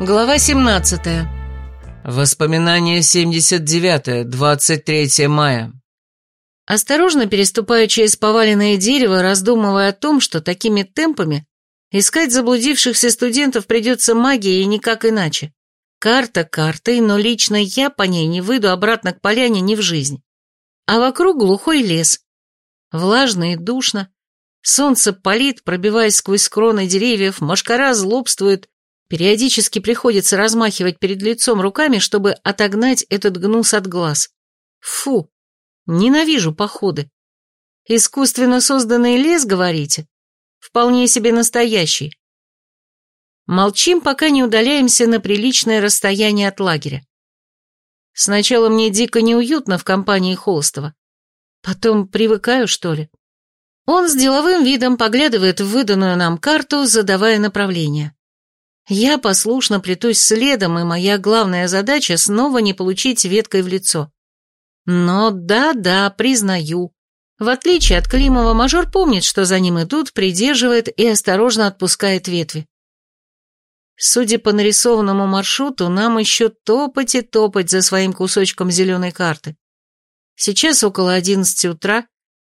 Глава 17. Воспоминание 79, 23 мая. Осторожно переступаю через поваленное дерево, раздумывая о том, что такими темпами искать заблудившихся студентов придется магией и никак иначе. Карта картой, но лично я по ней не выйду обратно к поляне ни в жизнь. А вокруг глухой лес. Влажно и душно. Солнце палит, пробиваясь сквозь кроны деревьев, машкара злобствует, Периодически приходится размахивать перед лицом руками, чтобы отогнать этот гнус от глаз. Фу, ненавижу походы. Искусственно созданный лес, говорите? Вполне себе настоящий. Молчим, пока не удаляемся на приличное расстояние от лагеря. Сначала мне дико неуютно в компании Холостова. Потом привыкаю, что ли. Он с деловым видом поглядывает в выданную нам карту, задавая направление. Я послушно плетусь следом, и моя главная задача снова не получить веткой в лицо. Но да-да, признаю. В отличие от Климова, мажор помнит, что за ним идут, придерживает и осторожно отпускает ветви. Судя по нарисованному маршруту, нам еще топать и топать за своим кусочком зеленой карты. Сейчас около одиннадцати утра.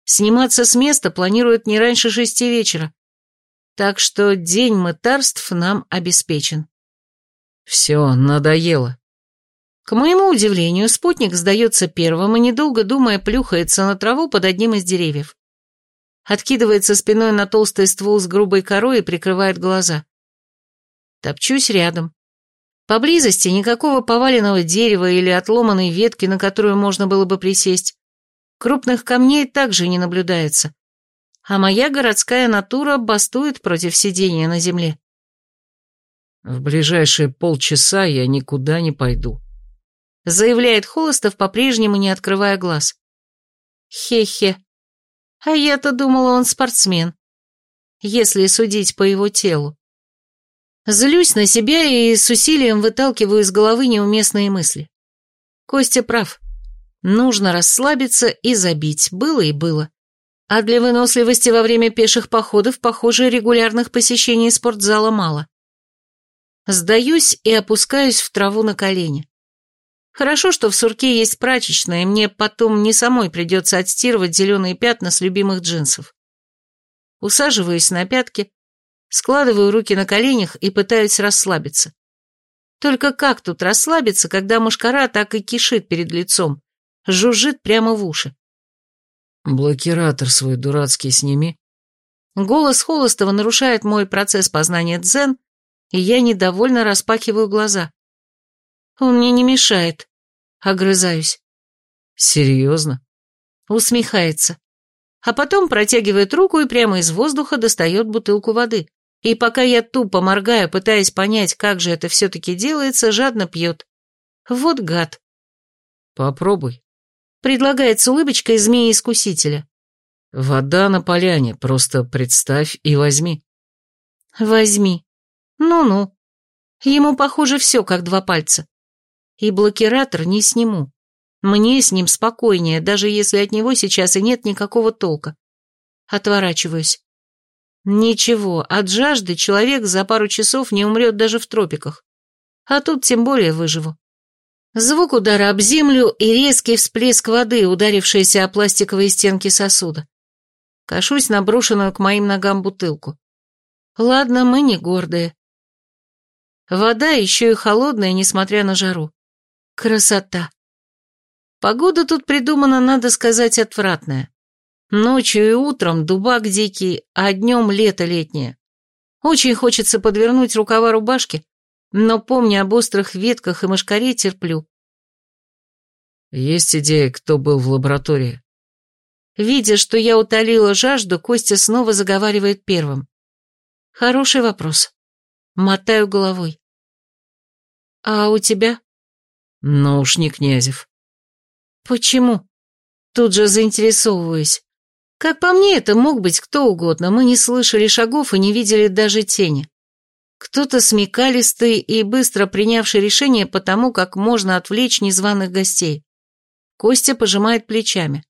Сниматься с места планируют не раньше шести вечера так что день мытарств нам обеспечен. Все, надоело. К моему удивлению, спутник сдается первым и, недолго думая, плюхается на траву под одним из деревьев. Откидывается спиной на толстый ствол с грубой корой и прикрывает глаза. Топчусь рядом. Поблизости никакого поваленного дерева или отломанной ветки, на которую можно было бы присесть. Крупных камней также не наблюдается а моя городская натура бастует против сидения на земле. «В ближайшие полчаса я никуда не пойду», — заявляет Холостов, по-прежнему не открывая глаз. «Хе-хе. А я-то думала, он спортсмен, если судить по его телу. Злюсь на себя и с усилием выталкиваю из головы неуместные мысли. Костя прав. Нужно расслабиться и забить. Было и было. А для выносливости во время пеших походов, похоже, регулярных посещений спортзала мало. Сдаюсь и опускаюсь в траву на колени. Хорошо, что в сурке есть прачечная, и мне потом не самой придется отстирывать зеленые пятна с любимых джинсов. Усаживаюсь на пятки, складываю руки на коленях и пытаюсь расслабиться. Только как тут расслабиться, когда мушкара так и кишит перед лицом, жужжит прямо в уши? «Блокиратор свой дурацкий сними». Голос Холостова нарушает мой процесс познания дзен, и я недовольно распахиваю глаза. Он мне не мешает. Огрызаюсь. «Серьезно?» Усмехается. А потом протягивает руку и прямо из воздуха достает бутылку воды. И пока я тупо моргаю, пытаясь понять, как же это все-таки делается, жадно пьет. Вот гад. «Попробуй», Предлагает с улыбочкой змеи-искусителя. Вода на поляне, просто представь и возьми. Возьми. Ну-ну. Ему, похоже, все как два пальца. И блокиратор не сниму. Мне с ним спокойнее, даже если от него сейчас и нет никакого толка. Отворачиваюсь. Ничего, от жажды человек за пару часов не умрет даже в тропиках. А тут тем более выживу. Звук удара об землю и резкий всплеск воды, ударившийся о пластиковые стенки сосуда. Кашусь на брошенную к моим ногам бутылку. Ладно, мы не гордые. Вода еще и холодная, несмотря на жару. Красота. Погода тут придумана, надо сказать, отвратная. Ночью и утром дубак дикий, а днем лето летнее. Очень хочется подвернуть рукава рубашки, но, помня об острых ветках и мошкаре, терплю. Есть идея, кто был в лаборатории? Видя, что я утолила жажду, Костя снова заговаривает первым. Хороший вопрос. Мотаю головой. А у тебя? Ну уж не Князев. Почему? Тут же заинтересовываюсь. Как по мне, это мог быть кто угодно, мы не слышали шагов и не видели даже тени. Кто-то смекалистый и быстро принявший решение по тому, как можно отвлечь незваных гостей. Костя пожимает плечами.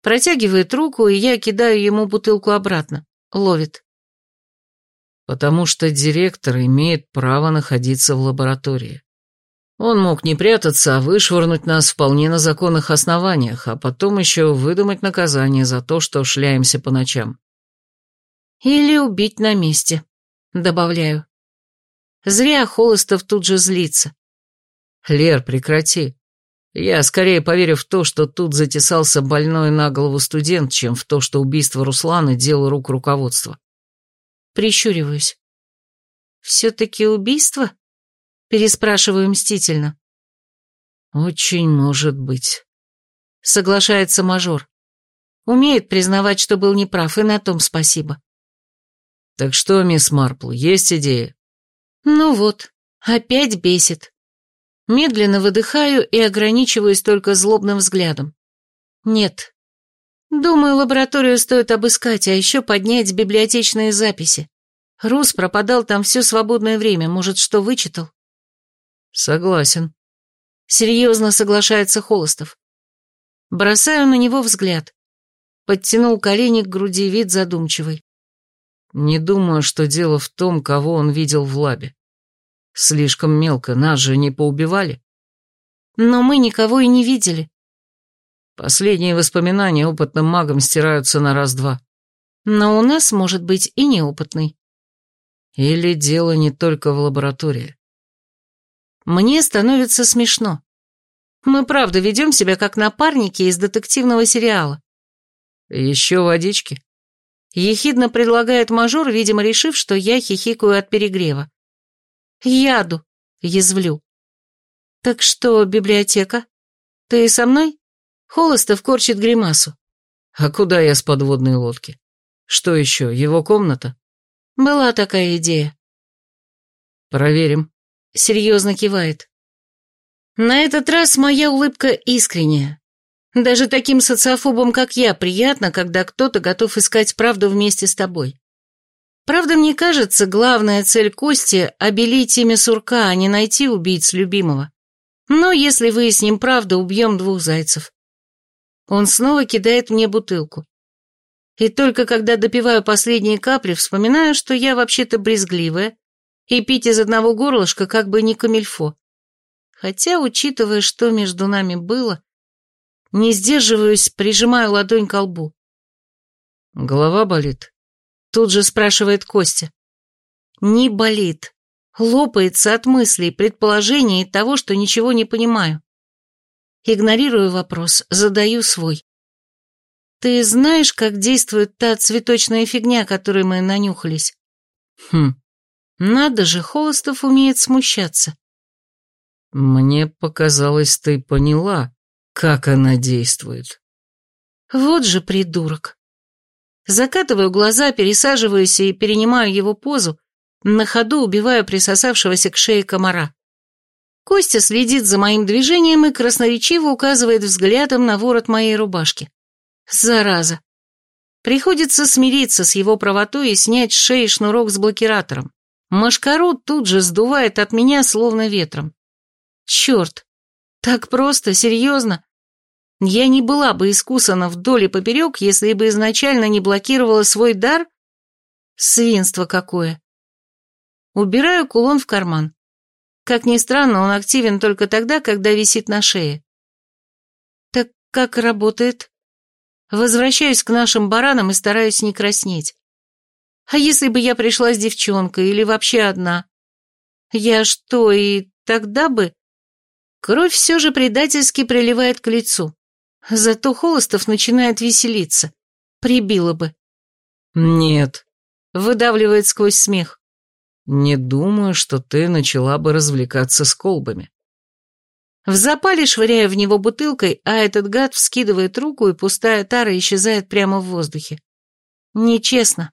Протягивает руку, и я кидаю ему бутылку обратно. Ловит. Потому что директор имеет право находиться в лаборатории. Он мог не прятаться, а вышвырнуть нас вполне на законных основаниях, а потом еще выдумать наказание за то, что шляемся по ночам. Или убить на месте, добавляю. Зря Холостов тут же злится. Лер, прекрати. Я скорее поверю в то, что тут затесался больной на голову студент, чем в то, что убийство Руслана – дело рук руководства. Прищуриваюсь. «Все-таки убийство?» Переспрашиваю мстительно. «Очень может быть», — соглашается мажор. Умеет признавать, что был неправ, и на том спасибо. «Так что, мисс Марпл, есть идея?» «Ну вот, опять бесит. Медленно выдыхаю и ограничиваюсь только злобным взглядом. Нет. Думаю, лабораторию стоит обыскать, а еще поднять библиотечные записи. Рус пропадал там все свободное время, может, что вычитал? Согласен. Серьезно соглашается Холостов. Бросаю на него взгляд. Подтянул колени к груди, вид задумчивый. Не думаю, что дело в том, кого он видел в лабе. Слишком мелко, нас же не поубивали. Но мы никого и не видели. Последние воспоминания опытным магом стираются на раз-два. Но у нас может быть и неопытный. Или дело не только в лаборатории. Мне становится смешно. Мы правда ведем себя как напарники из детективного сериала. Еще водички? Ехидно предлагает мажор, видимо, решив, что я хихикаю от перегрева. Яду, язвлю. Так что, библиотека? Ты со мной? Холостов корчит гримасу. А куда я с подводной лодки? Что еще, его комната? Была такая идея. Проверим. Серьезно кивает. На этот раз моя улыбка искренняя. Даже таким социофобам, как я, приятно, когда кто-то готов искать правду вместе с тобой. Правда, мне кажется, главная цель Кости — обелить имя Сурка, а не найти убийц любимого. Но если выясним правду, убьем двух зайцев. Он снова кидает мне бутылку. И только когда допиваю последние капли, вспоминаю, что я вообще-то брезгливая, и пить из одного горлышка как бы не камильфо. Хотя, учитывая, что между нами было, не сдерживаюсь, прижимаю ладонь к лбу. «Голова болит?» Тут же спрашивает Костя. «Не болит. Лопается от мыслей, предположений и того, что ничего не понимаю. Игнорирую вопрос, задаю свой. Ты знаешь, как действует та цветочная фигня, которой мы нанюхались? Хм. Надо же, Холостов умеет смущаться. Мне показалось, ты поняла, как она действует. Вот же придурок. Закатываю глаза, пересаживаюсь и перенимаю его позу, на ходу убиваю присосавшегося к шее комара. Костя следит за моим движением и красноречиво указывает взглядом на ворот моей рубашки. Зараза. Приходится смириться с его правотой и снять с шеи шнурок с блокиратором. Машкару тут же сдувает от меня словно ветром. Черт, так просто, серьезно? Я не была бы искусана вдоль и поперек, если бы изначально не блокировала свой дар? Свинство какое. Убираю кулон в карман. Как ни странно, он активен только тогда, когда висит на шее. Так как работает? Возвращаюсь к нашим баранам и стараюсь не краснеть. А если бы я пришла с девчонкой или вообще одна? Я что, и тогда бы... Кровь все же предательски приливает к лицу. Зато Холостов начинает веселиться. Прибило бы. «Нет», — выдавливает сквозь смех. «Не думаю, что ты начала бы развлекаться с колбами». В запале швыряю в него бутылкой, а этот гад вскидывает руку, и пустая тара исчезает прямо в воздухе. Нечестно.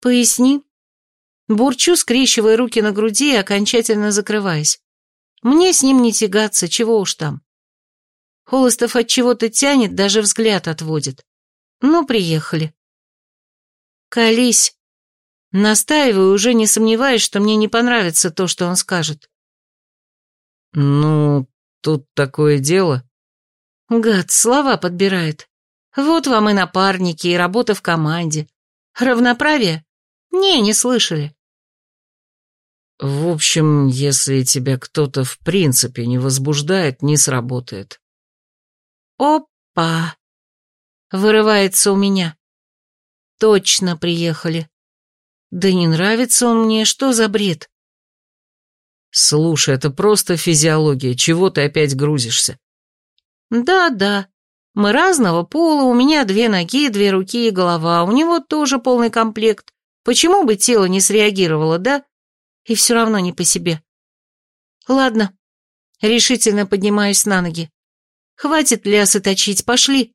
Поясни. Бурчу, скрещивая руки на груди и окончательно закрываясь. Мне с ним не тягаться, чего уж там. Холостов от чего-то тянет, даже взгляд отводит. Ну, приехали. Колись. Настаиваю, уже не сомневаясь, что мне не понравится то, что он скажет. Ну, тут такое дело. Гад, слова подбирает. Вот вам и напарники, и работа в команде. Равноправие? Не, не слышали. В общем, если тебя кто-то в принципе не возбуждает, не сработает. Опа! Вырывается у меня. Точно приехали. Да не нравится он мне, что за бред? Слушай, это просто физиология, чего ты опять грузишься? Да-да, мы разного пола, у меня две ноги, две руки и голова, у него тоже полный комплект. Почему бы тело не среагировало, да? И все равно не по себе. Ладно, решительно поднимаюсь на ноги. Хватит лясы точить, пошли.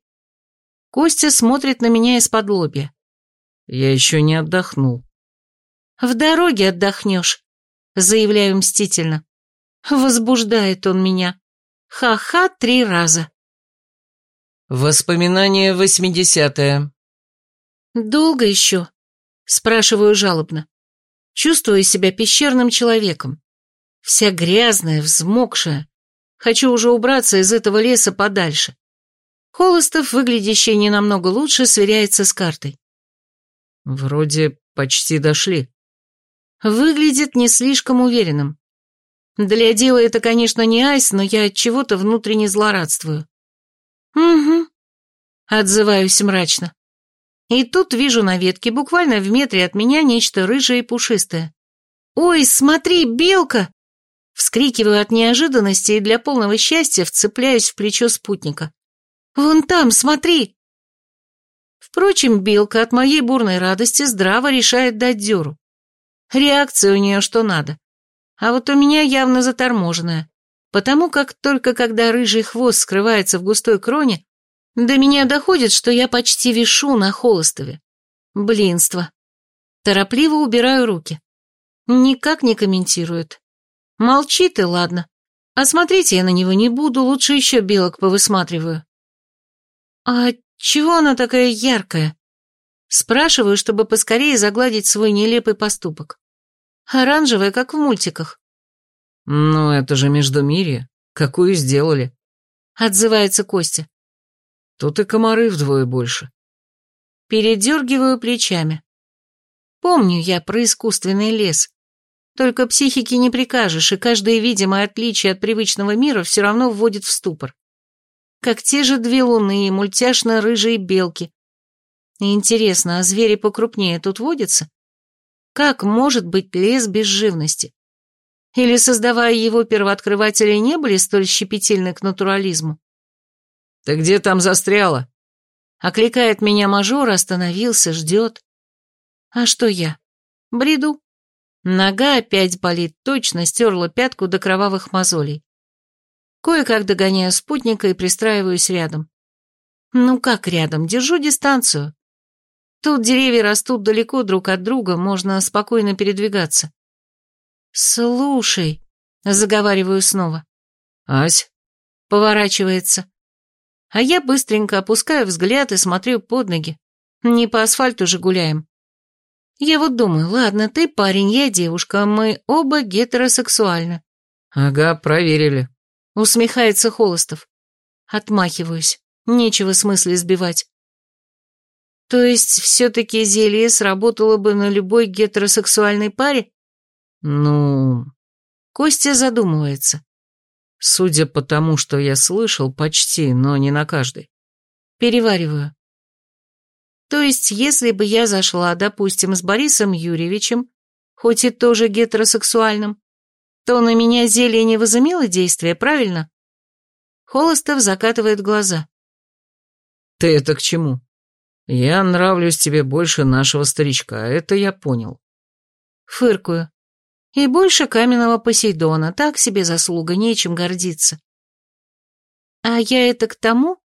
Костя смотрит на меня из-под лобья. Я еще не отдохнул. В дороге отдохнешь, заявляю мстительно. Возбуждает он меня. Ха-ха три раза. Воспоминание восьмидесятое. Долго еще? Спрашиваю жалобно. Чувствую себя пещерным человеком. Вся грязная, взмокшая. Хочу уже убраться из этого леса подальше. Холостов, выглядящий не намного лучше, сверяется с картой. Вроде почти дошли. Выглядит не слишком уверенным. Для дела это, конечно, не айс, но я от чего-то внутренне злорадствую. Угу. Отзываюсь мрачно. И тут вижу на ветке, буквально в метре от меня, нечто рыжее и пушистое. «Ой, смотри, белка!» Вскрикиваю от неожиданности и для полного счастья вцепляюсь в плечо спутника. «Вон там, смотри!» Впрочем, белка от моей бурной радости здраво решает дать дёру. Реакция у нее что надо. А вот у меня явно заторможенная, потому как только когда рыжий хвост скрывается в густой кроне, до меня доходит, что я почти вишу на холостове. Блинство. Торопливо убираю руки. Никак не комментирует. Молчит и ладно. А смотреть я на него не буду, лучше еще белок повысматриваю. А чего она такая яркая? Спрашиваю, чтобы поскорее загладить свой нелепый поступок. Оранжевая, как в мультиках. «Ну, это же Междумирье. Какую сделали?» Отзывается Костя. Тут и комары вдвое больше. Передергиваю плечами. Помню я про искусственный лес. Только психике не прикажешь, и каждое видимое отличие от привычного мира все равно вводит в ступор. Как те же две луны и мультяшно-рыжие белки. Интересно, а звери покрупнее тут водятся? Как может быть лес без живности? Или, создавая его, первооткрыватели не были столь щепетильны к натурализму? «Ты где там застряла?» Окликает меня мажор, остановился, ждет. А что я? Бреду. Нога опять болит, точно стерла пятку до кровавых мозолей. Кое-как догоняю спутника и пристраиваюсь рядом. Ну как рядом, держу дистанцию. Тут деревья растут далеко друг от друга, можно спокойно передвигаться. «Слушай», — заговариваю снова. «Ась?» — поворачивается а я быстренько опускаю взгляд и смотрю под ноги. Не по асфальту же гуляем. Я вот думаю, ладно, ты парень, я девушка, мы оба гетеросексуальны. Ага, проверили. Усмехается Холостов. Отмахиваюсь. Нечего смысла избивать. То есть все-таки зелье сработало бы на любой гетеросексуальной паре? Ну... Костя задумывается. Судя по тому, что я слышал, почти, но не на каждой. Перевариваю. То есть, если бы я зашла, допустим, с Борисом Юрьевичем, хоть и тоже гетеросексуальным, то на меня зелье не возымело действия, правильно? Холостов закатывает глаза. Ты это к чему? Я нравлюсь тебе больше нашего старичка, это я понял. Фыркую. И больше каменного Посейдона, так себе заслуга, нечем гордиться. А я это к тому?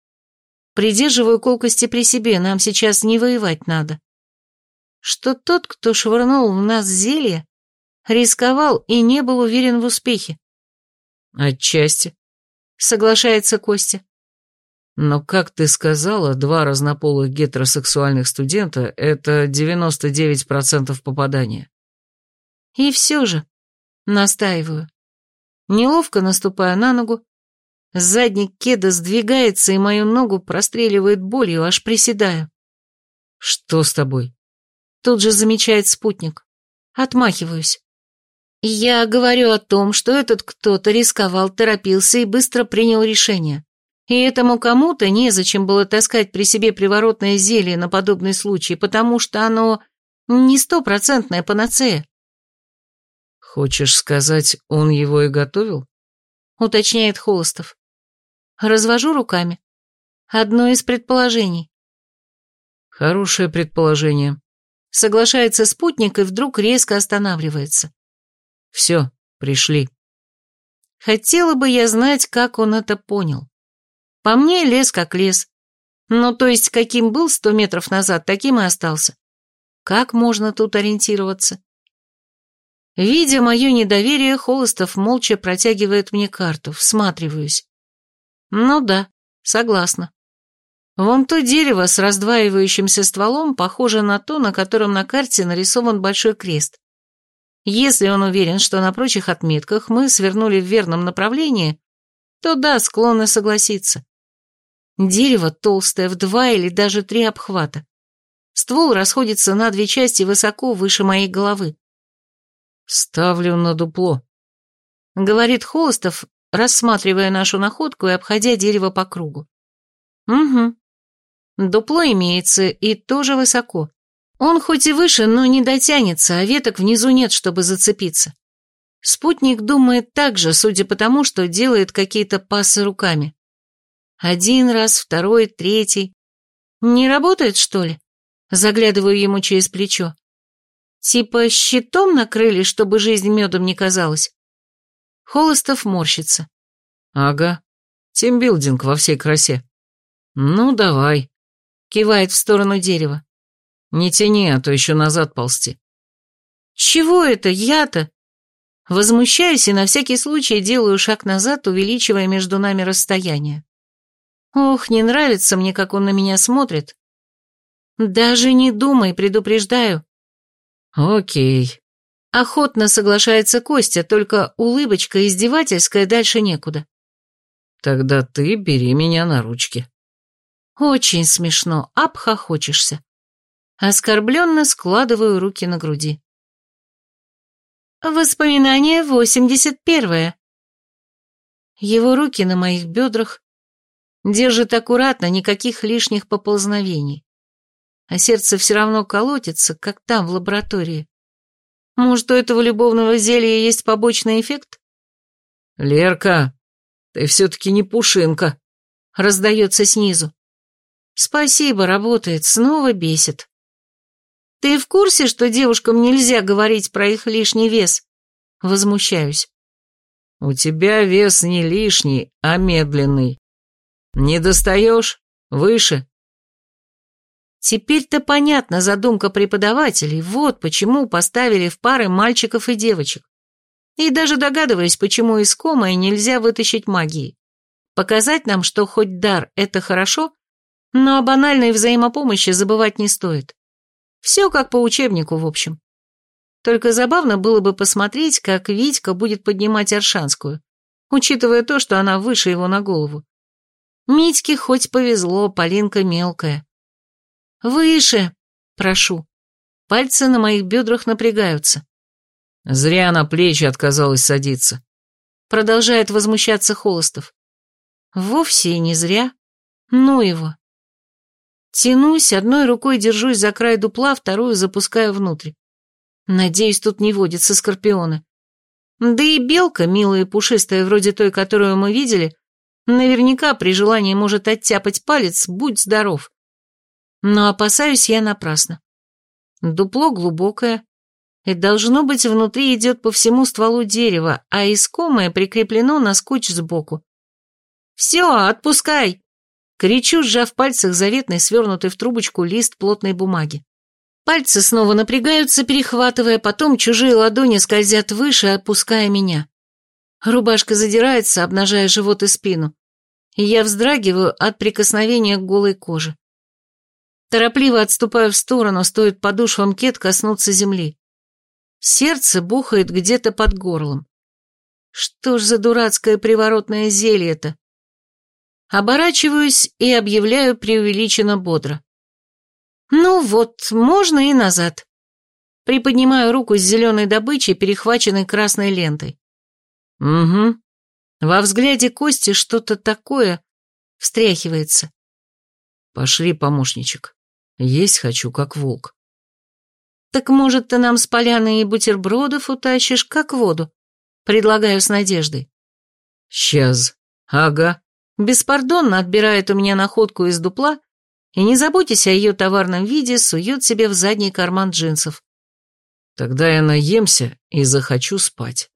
Придерживаю колкости при себе, нам сейчас не воевать надо. Что тот, кто швырнул в нас зелье, рисковал и не был уверен в успехе. Отчасти. Соглашается Костя. Но, как ты сказала, два разнополых гетеросексуальных студента — это 99% попадания. И все же, настаиваю. Неловко наступая на ногу, задник кеда сдвигается, и мою ногу простреливает болью, аж приседаю. Что с тобой? Тут же замечает спутник. Отмахиваюсь. Я говорю о том, что этот кто-то рисковал, торопился и быстро принял решение. И этому кому-то незачем было таскать при себе приворотное зелье на подобный случай, потому что оно не стопроцентная панацея. «Хочешь сказать, он его и готовил?» — уточняет Холостов. Развожу руками. Одно из предположений. Хорошее предположение. Соглашается спутник и вдруг резко останавливается. Все, пришли. Хотела бы я знать, как он это понял. По мне лес как лес. Ну, то есть, каким был сто метров назад, таким и остался. Как можно тут ориентироваться? Видя мое недоверие, Холостов молча протягивает мне карту, всматриваюсь. Ну да, согласна. Вон то дерево с раздваивающимся стволом похоже на то, на котором на карте нарисован большой крест. Если он уверен, что на прочих отметках мы свернули в верном направлении, то да, склонны согласиться. Дерево толстое, в два или даже три обхвата. Ствол расходится на две части высоко выше моей головы. «Ставлю на дупло», — говорит Холостов, рассматривая нашу находку и обходя дерево по кругу. «Угу. Дупло имеется, и тоже высоко. Он хоть и выше, но не дотянется, а веток внизу нет, чтобы зацепиться. Спутник думает так же, судя по тому, что делает какие-то пасы руками. Один раз, второй, третий. Не работает, что ли? Заглядываю ему через плечо. Типа щитом накрыли, чтобы жизнь медом не казалась. Холостов морщится. Ага, тимбилдинг во всей красе. Ну, давай. Кивает в сторону дерева. Не тяни, а то еще назад ползти. Чего это, я-то? Возмущаюсь и на всякий случай делаю шаг назад, увеличивая между нами расстояние. Ох, не нравится мне, как он на меня смотрит. Даже не думай, предупреждаю. «Окей». Охотно соглашается Костя, только улыбочка издевательская дальше некуда. «Тогда ты бери меня на ручки». Очень смешно, обхохочешься. Оскорбленно складываю руки на груди. Воспоминание восемьдесят первое. Его руки на моих бедрах держит аккуратно, никаких лишних поползновений а сердце все равно колотится, как там, в лаборатории. Может, у этого любовного зелья есть побочный эффект? «Лерка, ты все-таки не пушинка», — раздается снизу. «Спасибо, работает, снова бесит». «Ты в курсе, что девушкам нельзя говорить про их лишний вес?» Возмущаюсь. «У тебя вес не лишний, а медленный. Не достаешь? Выше?» Теперь-то понятна задумка преподавателей, вот почему поставили в пары мальчиков и девочек. И даже догадываюсь, почему из комы нельзя вытащить магии. Показать нам, что хоть дар – это хорошо, но о банальной взаимопомощи забывать не стоит. Все как по учебнику, в общем. Только забавно было бы посмотреть, как Витька будет поднимать Аршанскую, учитывая то, что она выше его на голову. Митьке хоть повезло, Полинка мелкая. «Выше!» — прошу. Пальцы на моих бедрах напрягаются. Зря на плечи отказалась садиться. Продолжает возмущаться Холостов. Вовсе и не зря. Ну его. Тянусь, одной рукой держусь за край дупла, вторую запускаю внутрь. Надеюсь, тут не водятся скорпионы. Да и белка, милая и пушистая, вроде той, которую мы видели, наверняка при желании может оттяпать палец, будь здоров. Но опасаюсь я напрасно. Дупло глубокое, и должно быть внутри идет по всему стволу дерева, а искомое прикреплено на скотч сбоку. «Все, отпускай!» Кричу, сжав в пальцах заветный, свернутый в трубочку лист плотной бумаги. Пальцы снова напрягаются, перехватывая, потом чужие ладони скользят выше, отпуская меня. Рубашка задирается, обнажая живот и спину, я вздрагиваю от прикосновения к голой коже. Торопливо отступаю в сторону, стоит подушвам кет коснуться земли. Сердце бухает где-то под горлом. Что ж за дурацкое приворотное зелье-то? Оборачиваюсь и объявляю преувеличенно бодро. Ну вот, можно и назад. Приподнимаю руку с зеленой добычей, перехваченной красной лентой. Угу. Во взгляде Кости что-то такое встряхивается. Пошли, помощничек. Есть хочу, как волк. Так может, ты нам с поляны и бутербродов утащишь, как воду? Предлагаю с надеждой. Сейчас. Ага. Беспардонно отбирает у меня находку из дупла и, не заботясь о ее товарном виде, сует себе в задний карман джинсов. Тогда я наемся и захочу спать.